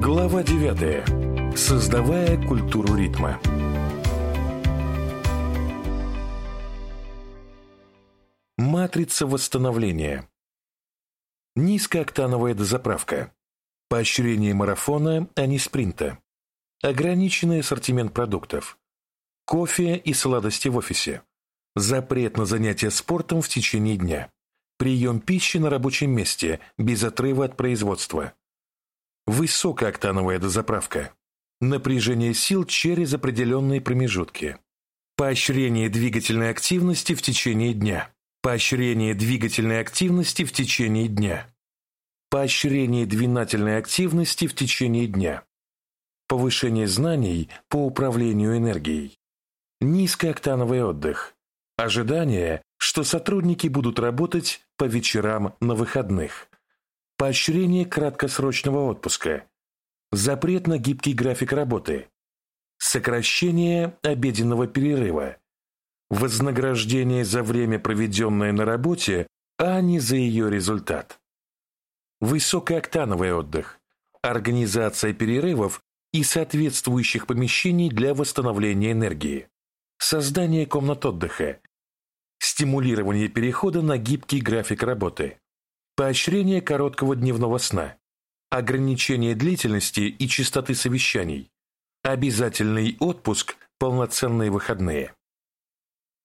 Глава 9. Создавая культуру ритма. Матрица восстановления. Низкооктановая дозаправка. Поощрение марафона, а не спринта. Ограниченный ассортимент продуктов. Кофе и сладости в офисе. Запрет на занятия спортом в течение дня. Прием пищи на рабочем месте, без отрыва от производства. Высокооктановая дозаправка. Напряжение сил через определенные промежутки. Поощрение двигательной активности в течение дня. Поощрение двигательной активности в течение дня. Поощрение двигательной активности в течение дня. Повышение знаний по управлению энергией. Низкооктановый отдых. Ожидание, что сотрудники будут работать по вечерам на выходных. Поощрение краткосрочного отпуска. Запрет на гибкий график работы. Сокращение обеденного перерыва. Вознаграждение за время, проведенное на работе, а не за ее результат. Высокооктановый отдых. Организация перерывов и соответствующих помещений для восстановления энергии. Создание комнат отдыха. Стимулирование перехода на гибкий график работы. Поощрение короткого дневного сна. Ограничение длительности и частоты совещаний. Обязательный отпуск, полноценные выходные.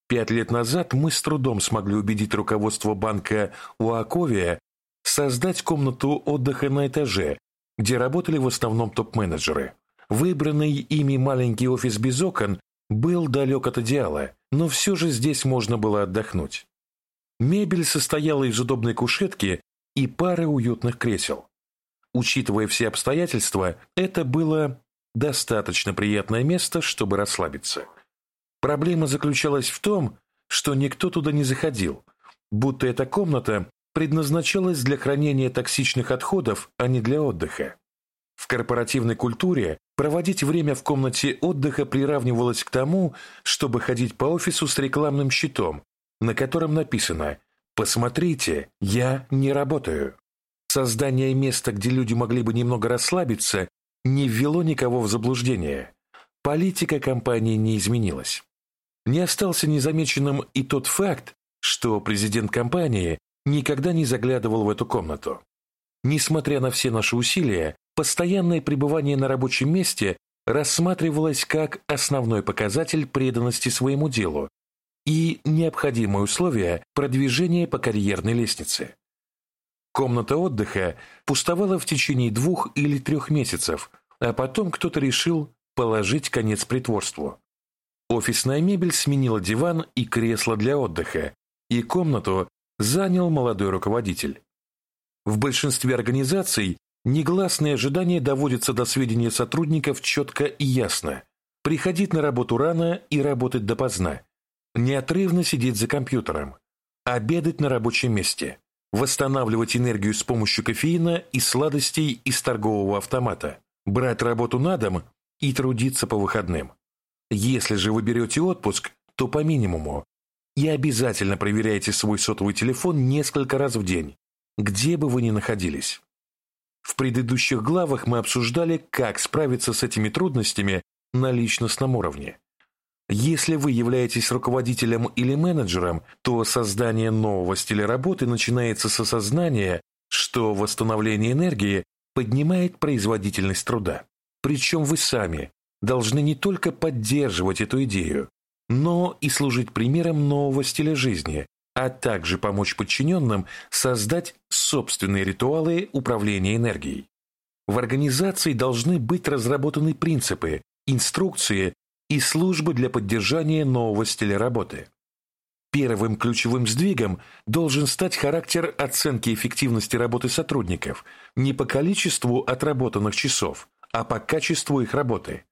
Пять лет назад мы с трудом смогли убедить руководство банка Уаковия создать комнату отдыха на этаже, где работали в основном топ-менеджеры. Выбранный ими маленький офис без окон был далек от идеала, но все же здесь можно было отдохнуть. Мебель состояла из удобной кушетки и пары уютных кресел. Учитывая все обстоятельства, это было достаточно приятное место, чтобы расслабиться. Проблема заключалась в том, что никто туда не заходил, будто эта комната предназначалась для хранения токсичных отходов, а не для отдыха. В корпоративной культуре проводить время в комнате отдыха приравнивалось к тому, чтобы ходить по офису с рекламным щитом, на котором написано «Посмотрите, я не работаю». Создание места, где люди могли бы немного расслабиться, не ввело никого в заблуждение. Политика компании не изменилась. Не остался незамеченным и тот факт, что президент компании никогда не заглядывал в эту комнату. Несмотря на все наши усилия, постоянное пребывание на рабочем месте рассматривалось как основной показатель преданности своему делу и необходимое условие продвижения по карьерной лестнице. Комната отдыха пустовала в течение двух или трех месяцев, а потом кто-то решил положить конец притворству. Офисная мебель сменила диван и кресло для отдыха, и комнату занял молодой руководитель. В большинстве организаций негласные ожидания доводятся до сведения сотрудников четко и ясно. Приходить на работу рано и работать допоздна. Неотрывно сидеть за компьютером. Обедать на рабочем месте. Восстанавливать энергию с помощью кофеина и сладостей из торгового автомата. Брать работу на дом и трудиться по выходным. Если же вы берете отпуск, то по минимуму и обязательно проверяйте свой сотовый телефон несколько раз в день, где бы вы ни находились. В предыдущих главах мы обсуждали, как справиться с этими трудностями на личностном уровне. Если вы являетесь руководителем или менеджером, то создание нового стиля работы начинается с осознания, что восстановление энергии поднимает производительность труда. Причем вы сами должны не только поддерживать эту идею, но и служить примером нового стиля жизни, а также помочь подчиненным создать собственные ритуалы управления энергией. В организации должны быть разработаны принципы, инструкции и службы для поддержания нового стиля работы. Первым ключевым сдвигом должен стать характер оценки эффективности работы сотрудников не по количеству отработанных часов, а по качеству их работы.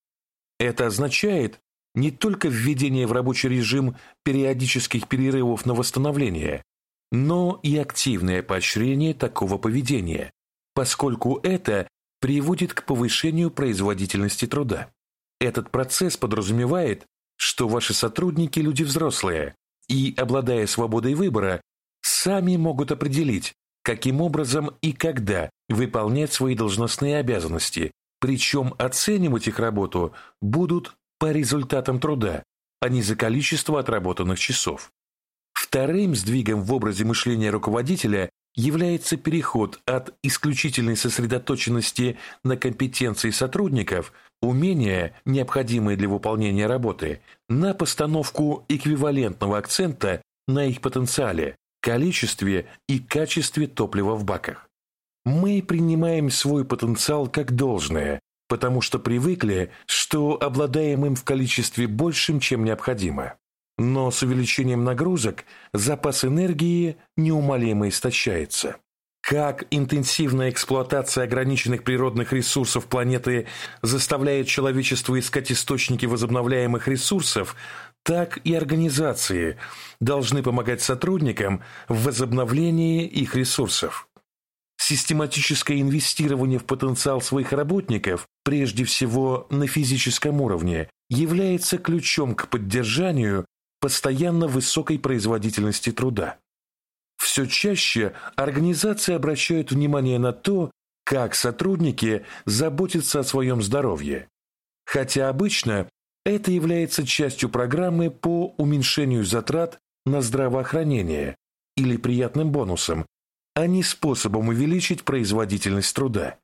Это означает, не только введение в рабочий режим периодических перерывов на восстановление, но и активное поощрение такого поведения, поскольку это приводит к повышению производительности труда. Этот процесс подразумевает, что ваши сотрудники – люди взрослые и, обладая свободой выбора, сами могут определить, каким образом и когда выполнять свои должностные обязанности Причем оценивать их работу будут по результатам труда, а не за количество отработанных часов. Вторым сдвигом в образе мышления руководителя является переход от исключительной сосредоточенности на компетенции сотрудников, умения, необходимые для выполнения работы, на постановку эквивалентного акцента на их потенциале, количестве и качестве топлива в баках. Мы принимаем свой потенциал как должное, потому что привыкли, что обладаем им в количестве большим, чем необходимо. Но с увеличением нагрузок запас энергии неумолимо истощается. Как интенсивная эксплуатация ограниченных природных ресурсов планеты заставляет человечество искать источники возобновляемых ресурсов, так и организации должны помогать сотрудникам в возобновлении их ресурсов. Систематическое инвестирование в потенциал своих работников, прежде всего на физическом уровне, является ключом к поддержанию постоянно высокой производительности труда. Все чаще организации обращают внимание на то, как сотрудники заботятся о своем здоровье. Хотя обычно это является частью программы по уменьшению затрат на здравоохранение или приятным бонусом, а не способом увеличить производительность труда.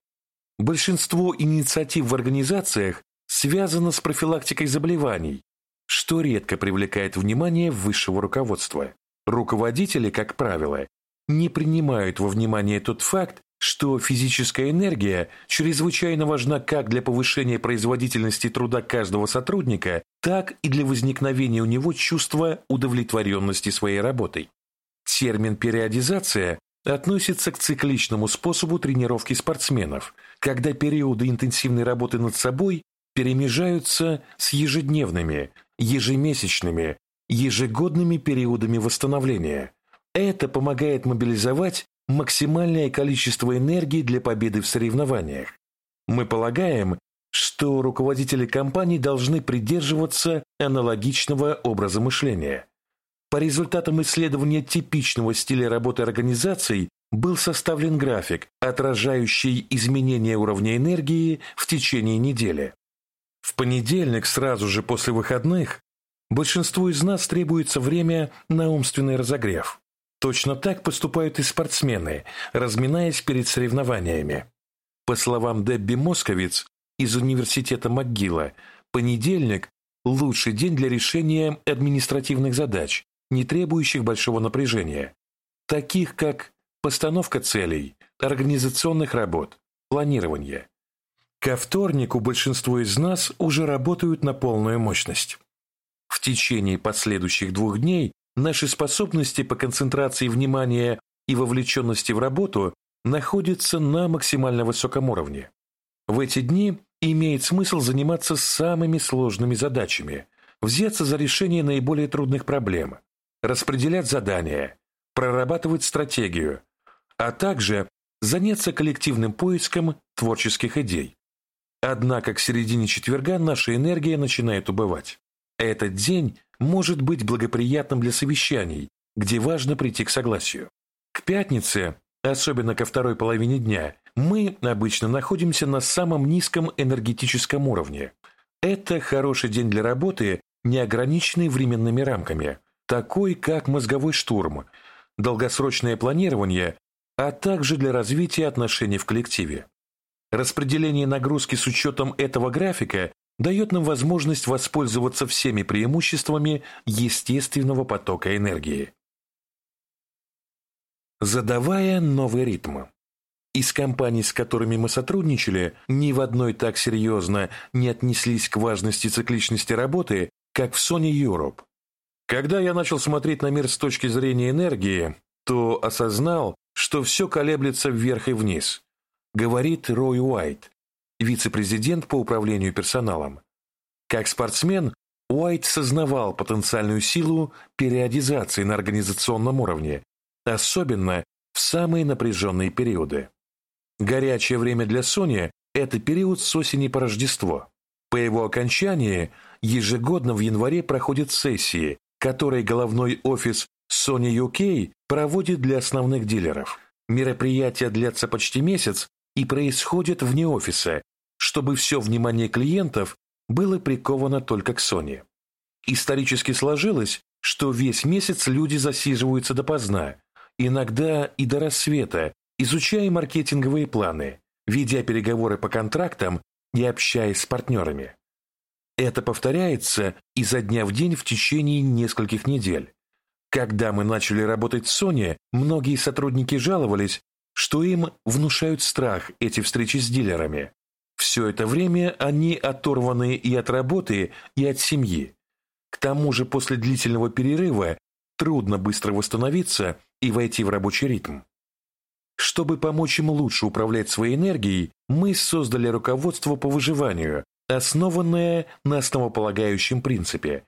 Большинство инициатив в организациях связано с профилактикой заболеваний, что редко привлекает внимание высшего руководства. Руководители, как правило, не принимают во внимание тот факт, что физическая энергия чрезвычайно важна как для повышения производительности труда каждого сотрудника, так и для возникновения у него чувства удовлетворенности своей работой. Термин «периодизация» относится к цикличному способу тренировки спортсменов, когда периоды интенсивной работы над собой перемежаются с ежедневными, ежемесячными, ежегодными периодами восстановления. Это помогает мобилизовать максимальное количество энергии для победы в соревнованиях. Мы полагаем, что руководители компаний должны придерживаться аналогичного образа мышления. По результатам исследования типичного стиля работы организаций был составлен график, отражающий изменение уровня энергии в течение недели. В понедельник, сразу же после выходных, большинству из нас требуется время на умственный разогрев. Точно так поступают и спортсмены, разминаясь перед соревнованиями. По словам Дебби Московиц из университета МcГилла, понедельник – лучший день для решения административных задач, не требующих большого напряжения, таких как постановка целей, организационных работ, планирование. Ко вторнику большинство из нас уже работают на полную мощность. В течение последующих двух дней Наши способности по концентрации внимания и вовлеченности в работу находятся на максимально высоком уровне. В эти дни имеет смысл заниматься самыми сложными задачами, взяться за решение наиболее трудных проблем, распределять задания, прорабатывать стратегию, а также заняться коллективным поиском творческих идей. Однако к середине четверга наша энергия начинает убывать. Этот день может быть благоприятным для совещаний, где важно прийти к согласию. К пятнице, особенно ко второй половине дня, мы обычно находимся на самом низком энергетическом уровне. Это хороший день для работы, не ограниченный временными рамками, такой как мозговой штурм, долгосрочное планирование, а также для развития отношений в коллективе. Распределение нагрузки с учетом этого графика дает нам возможность воспользоваться всеми преимуществами естественного потока энергии. Задавая новый ритм. Из компаний, с которыми мы сотрудничали, ни в одной так серьезно не отнеслись к важности цикличности работы, как в Sony Europe. Когда я начал смотреть на мир с точки зрения энергии, то осознал, что все колеблется вверх и вниз, говорит Рой Уайт, вице-президент по управлению персоналом. Как спортсмен, Уайт сознавал потенциальную силу периодизации на организационном уровне, особенно в самые напряженные периоды. Горячее время для Сони – это период с осени по Рождество. По его окончании ежегодно в январе проходят сессии, которые головной офис Sony UK проводит для основных дилеров. Мероприятия длятся почти месяц и происходят вне офиса, чтобы все внимание клиентов было приковано только к Sony. Исторически сложилось, что весь месяц люди засиживаются допоздна, иногда и до рассвета, изучая маркетинговые планы, ведя переговоры по контрактам и общаясь с партнерами. Это повторяется изо дня в день в течение нескольких недель. Когда мы начали работать с Sony, многие сотрудники жаловались, что им внушают страх эти встречи с дилерами. Все это время они оторваны и от работы, и от семьи. К тому же после длительного перерыва трудно быстро восстановиться и войти в рабочий ритм. Чтобы помочь им лучше управлять своей энергией, мы создали руководство по выживанию, основанное на основополагающем принципе.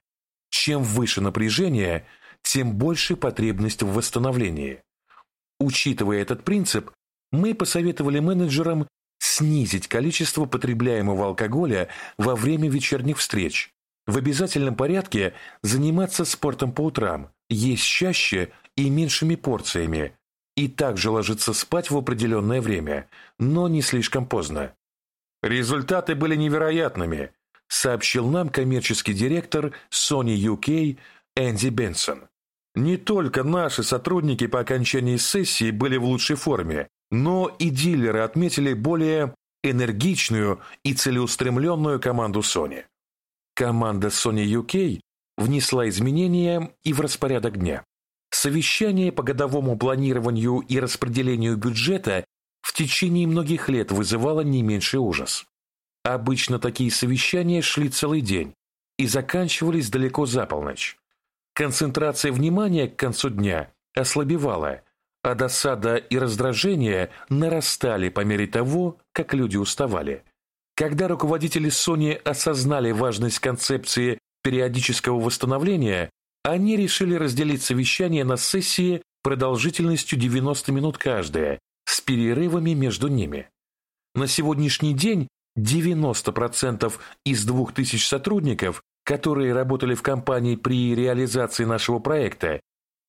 Чем выше напряжение, тем больше потребность в восстановлении. Учитывая этот принцип, мы посоветовали менеджерам снизить количество потребляемого алкоголя во время вечерних встреч, в обязательном порядке заниматься спортом по утрам, есть чаще и меньшими порциями, и также ложиться спать в определенное время, но не слишком поздно. Результаты были невероятными, сообщил нам коммерческий директор Sony UK Энди Бенсон. Не только наши сотрудники по окончании сессии были в лучшей форме, но и дилеры отметили более энергичную и целеустремленную команду Sony. Команда Sony UK внесла изменения и в распорядок дня. Совещание по годовому планированию и распределению бюджета в течение многих лет вызывало не меньший ужас. Обычно такие совещания шли целый день и заканчивались далеко за полночь. Концентрация внимания к концу дня ослабевала, а досада и раздражение нарастали по мере того, как люди уставали. Когда руководители Sony осознали важность концепции периодического восстановления, они решили разделить совещание на сессии продолжительностью 90 минут каждая, с перерывами между ними. На сегодняшний день 90% из 2000 сотрудников, которые работали в компании при реализации нашего проекта,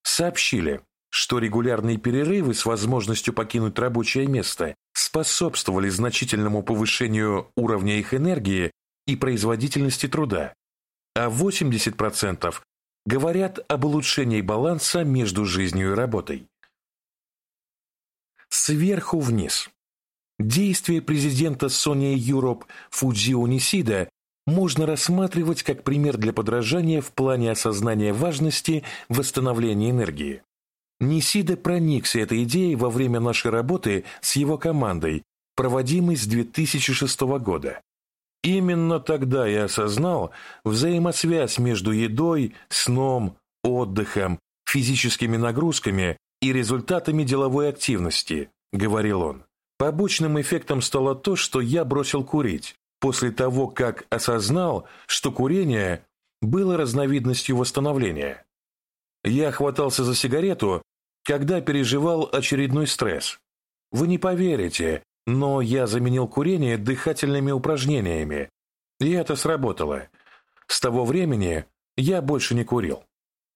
сообщили, что регулярные перерывы с возможностью покинуть рабочее место способствовали значительному повышению уровня их энергии и производительности труда, а 80% говорят об улучшении баланса между жизнью и работой. Сверху вниз. Действия президента Sony Europe Фудзио Нисида можно рассматривать как пример для подражания в плане осознания важности восстановления энергии. Нисида проникся этой идеей во время нашей работы с его командой, проводимой с 2006 года. Именно тогда я осознал взаимосвязь между едой, сном, отдыхом, физическими нагрузками и результатами деловой активности, говорил он. Побочным эффектом стало то, что я бросил курить, после того, как осознал, что курение было разновидностью восстановления. Я хватался за сигарету когда переживал очередной стресс. Вы не поверите, но я заменил курение дыхательными упражнениями, и это сработало. С того времени я больше не курил.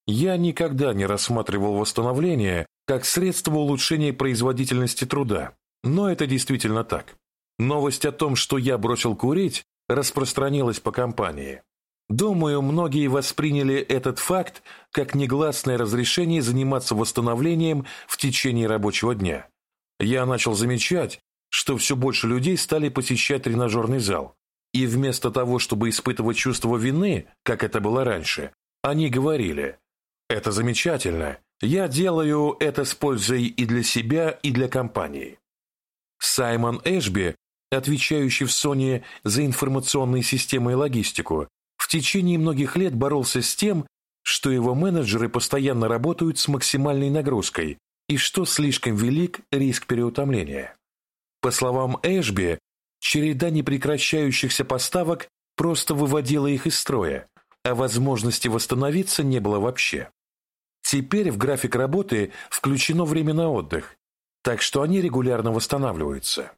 Я никогда не рассматривал восстановление как средство улучшения производительности труда, но это действительно так. Новость о том, что я бросил курить, распространилась по компании. Думаю, многие восприняли этот факт как негласное разрешение заниматься восстановлением в течение рабочего дня. Я начал замечать, что все больше людей стали посещать тренажерный зал. И вместо того, чтобы испытывать чувство вины, как это было раньше, они говорили «Это замечательно, я делаю это с пользой и для себя, и для компании». Саймон Эшби, отвечающий в Sony за информационные системы и логистику, в течение многих лет боролся с тем, что его менеджеры постоянно работают с максимальной нагрузкой и что слишком велик риск переутомления. По словам Эшби, череда непрекращающихся поставок просто выводила их из строя, а возможности восстановиться не было вообще. Теперь в график работы включено время на отдых, так что они регулярно восстанавливаются.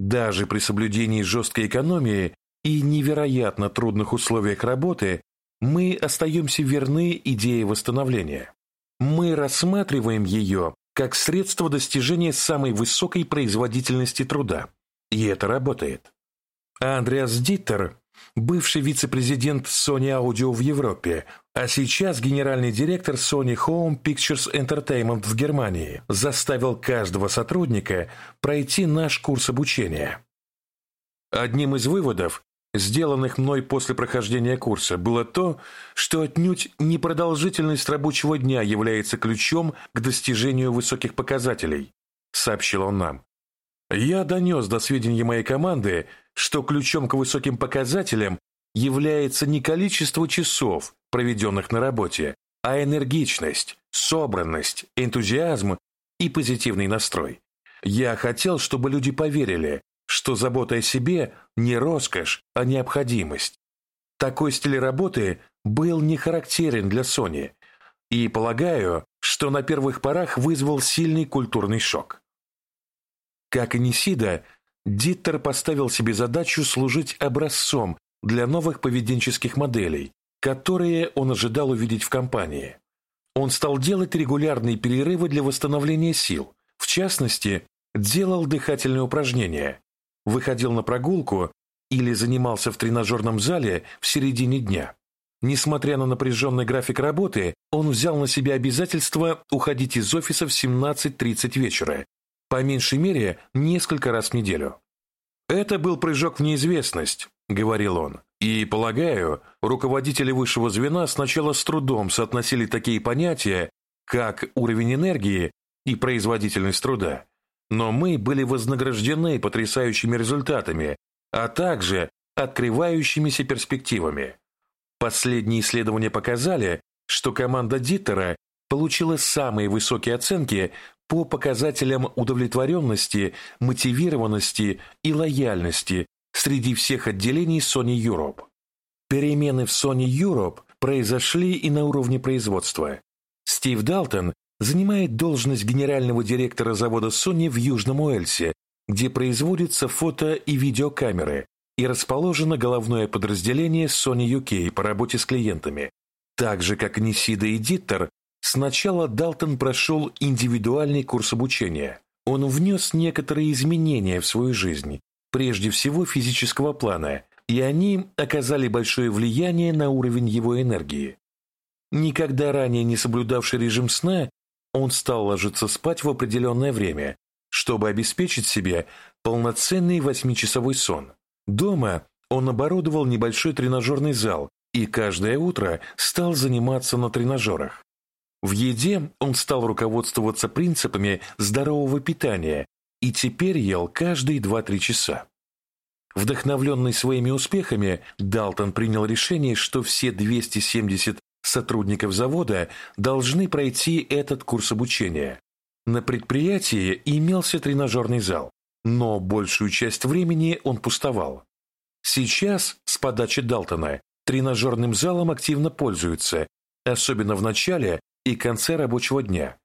Даже при соблюдении жесткой экономии и невероятно трудных условиях работы мы остаемся верны идее восстановления. Мы рассматриваем ее как средство достижения самой высокой производительности труда, и это работает. Андреас Диттер, бывший вице-президент Sony Audio в Европе, а сейчас генеральный директор Sony Home Pictures Entertainment в Германии, заставил каждого сотрудника пройти наш курс обучения. Одним из выводов, сделанных мной после прохождения курса, было то, что отнюдь непродолжительность рабочего дня является ключом к достижению высоких показателей, сообщил он нам. Я донес до сведения моей команды, что ключом к высоким показателям является не количество часов, проведенных на работе, а энергичность, собранность, энтузиазм и позитивный настрой. Я хотел, чтобы люди поверили, что забота о себе не роскошь, а необходимость. Такой стиль работы был не характерен для Sony, и полагаю, что на первых порах вызвал сильный культурный шок. Как и Нисида, Диттер поставил себе задачу служить образцом для новых поведенческих моделей, которые он ожидал увидеть в компании. Он стал делать регулярные перерывы для восстановления сил, в частности, делал дыхательные упражнения, выходил на прогулку или занимался в тренажерном зале в середине дня. Несмотря на напряженный график работы, он взял на себя обязательство уходить из офиса в 17.30 вечера, по меньшей мере несколько раз в неделю. «Это был прыжок в неизвестность», — говорил он. «И, полагаю, руководители высшего звена сначала с трудом соотносили такие понятия, как уровень энергии и производительность труда. Но мы были вознаграждены потрясающими результатами, а также открывающимися перспективами. Последние исследования показали, что команда Диттера получила самые высокие оценки по показателям удовлетворенности, мотивированности и лояльности среди всех отделений Sony Europe. Перемены в Sony Europe произошли и на уровне производства. Стив Далтон занимает должность генерального директора завода Sony в Южном Уэльсе, где производятся фото- и видеокамеры, и расположено головное подразделение Sony UK по работе с клиентами. Так же, как Нисида и Диттер, сначала Далтон прошел индивидуальный курс обучения. Он внес некоторые изменения в свою жизнь, прежде всего физического плана, и они оказали большое влияние на уровень его энергии. Никогда ранее не соблюдавший режим сна, он стал ложиться спать в определенное время, чтобы обеспечить себе полноценный восьмичасовой сон. Дома он оборудовал небольшой тренажерный зал и каждое утро стал заниматься на тренажерах. В еде он стал руководствоваться принципами здорового питания и теперь ел каждые 2-3 часа. Вдохновленный своими успехами, Далтон принял решение, что все 270 сотрудников завода должны пройти этот курс обучения. На предприятии имелся тренажерный зал, но большую часть времени он пустовал. Сейчас, с подачи Далтона, тренажерным залом активно пользуются, особенно в начале и конце рабочего дня.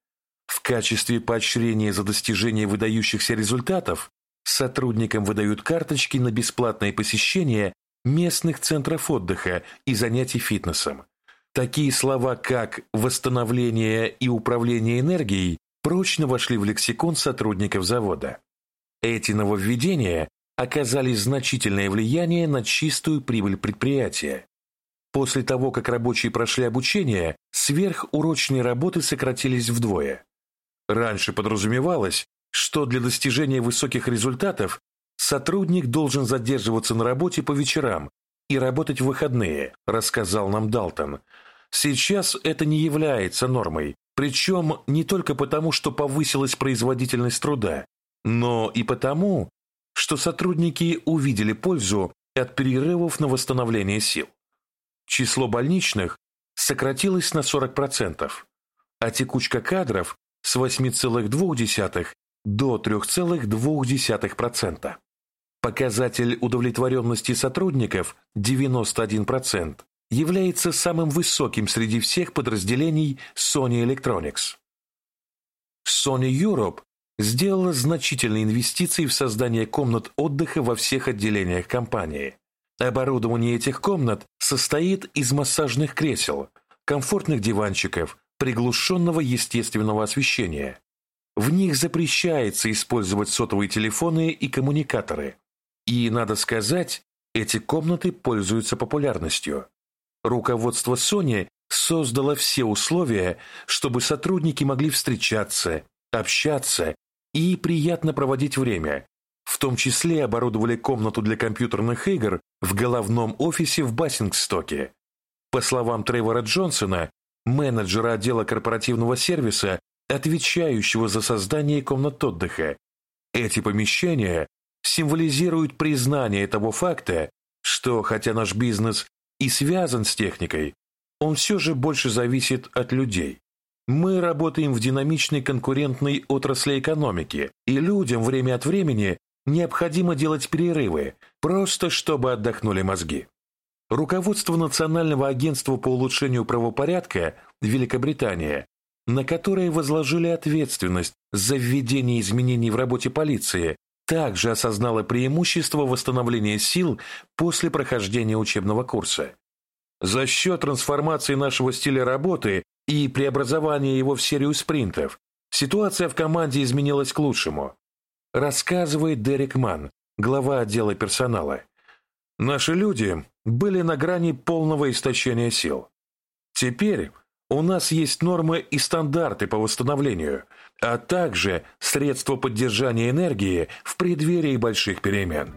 В качестве поощрения за достижение выдающихся результатов сотрудникам выдают карточки на бесплатное посещение местных центров отдыха и занятий фитнесом. Такие слова, как «восстановление» и «управление энергией» прочно вошли в лексикон сотрудников завода. Эти нововведения оказали значительное влияние на чистую прибыль предприятия. После того, как рабочие прошли обучение, сверхурочные работы сократились вдвое. Раньше подразумевалось, что для достижения высоких результатов сотрудник должен задерживаться на работе по вечерам и работать в выходные, рассказал нам Далтон, Сейчас это не является нормой, причем не только потому, что повысилась производительность труда, но и потому, что сотрудники увидели пользу от перерывов на восстановление сил. Число больничных сократилось на 40%, а текучка кадров с 8,2 до 3,2%. Показатель удовлетворенности сотрудников 91% является самым высоким среди всех подразделений Sony Electronics. Sony Europe сделала значительные инвестиции в создание комнат отдыха во всех отделениях компании. Оборудование этих комнат состоит из массажных кресел, комфортных диванчиков, приглушенного естественного освещения. В них запрещается использовать сотовые телефоны и коммуникаторы. И, надо сказать, Эти комнаты пользуются популярностью. Руководство Sony создало все условия, чтобы сотрудники могли встречаться, общаться и приятно проводить время. В том числе оборудовали комнату для компьютерных игр в головном офисе в Бассингстоке. По словам Тревора Джонсона, менеджера отдела корпоративного сервиса, отвечающего за создание комнат отдыха, эти помещения символизируют признание того факта, что, хотя наш бизнес и связан с техникой, он все же больше зависит от людей. Мы работаем в динамичной конкурентной отрасли экономики, и людям время от времени необходимо делать перерывы, просто чтобы отдохнули мозги. Руководство Национального агентства по улучшению правопорядка Великобритания, на которое возложили ответственность за введение изменений в работе полиции, также осознало преимущество восстановления сил после прохождения учебного курса. За счет трансформации нашего стиля работы и преобразования его в серию спринтов ситуация в команде изменилась к лучшему, рассказывает Дерек Ман, глава отдела персонала. Наши люди были на грани полного истощения сил. Теперь у нас есть нормы и стандарты по восстановлению, а также средства поддержания энергии в преддверии больших перемен.